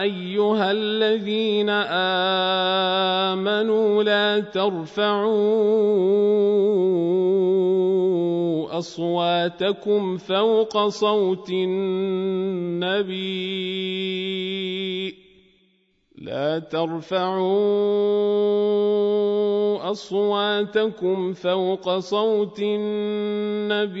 أيها الذين آمنوا لا ترفعوا أصواتكم فوق صوت النبي. لا ترفعوا أصواتكم فوق صوت النبي.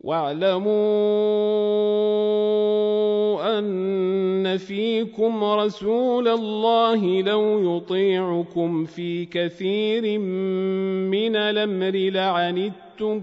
واعلموا أن فيكم رسول الله لو يطيعكم في كثير من الأمر لعنتم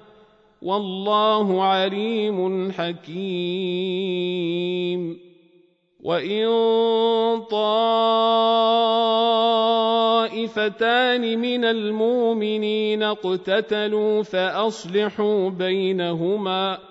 والله عليم حكيم. وإن طائفتان من المؤمنين اقتتلوا فأصلحوا بينهما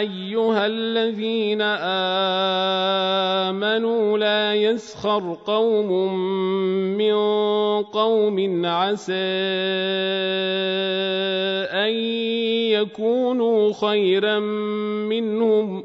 أيها الذين آمنوا لا يسخر قوم من قوم عسى أن يكونوا خيرا منهم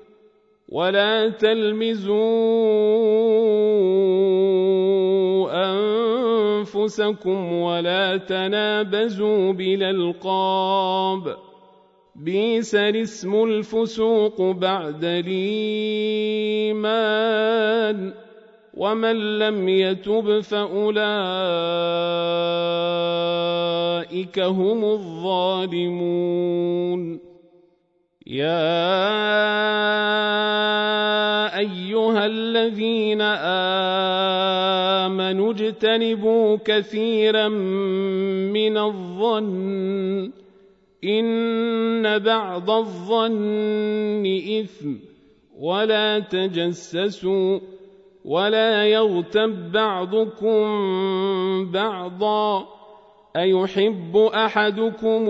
ولا تلمزوا أنفسكم ولا تنابزوا بالألقاب بئس الاسم الفسوق بعد الإيمان ومن لم يتب فأولئك هم الظالمون يا الذين آمنوا اجتنبوا كثيرا من الظن. إن بعض الظن إثم. ولا تجسسوا. ولا يغتب بعضكم بعضا. أيحب أحدكم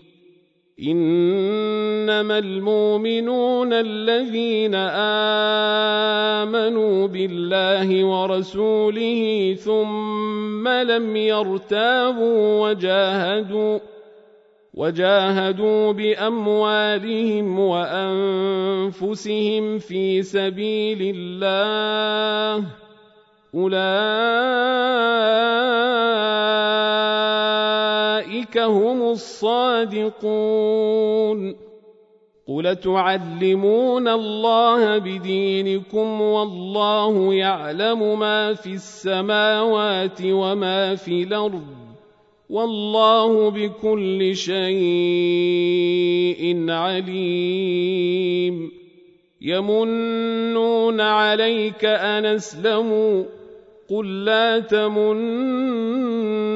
إنما المؤمنون الذين آمنوا بالله ورسوله ثم لم يرتابوا وجاهدوا وجاهدوا بأموالهم وأنفسهم في سبيل الله أولئك هم الصادقون. قل تعلمون الله بدينكم والله يعلم ما في السماوات وما في الأرض والله بكل شيء عليم. يمنون عليك أن أسلموا قل لا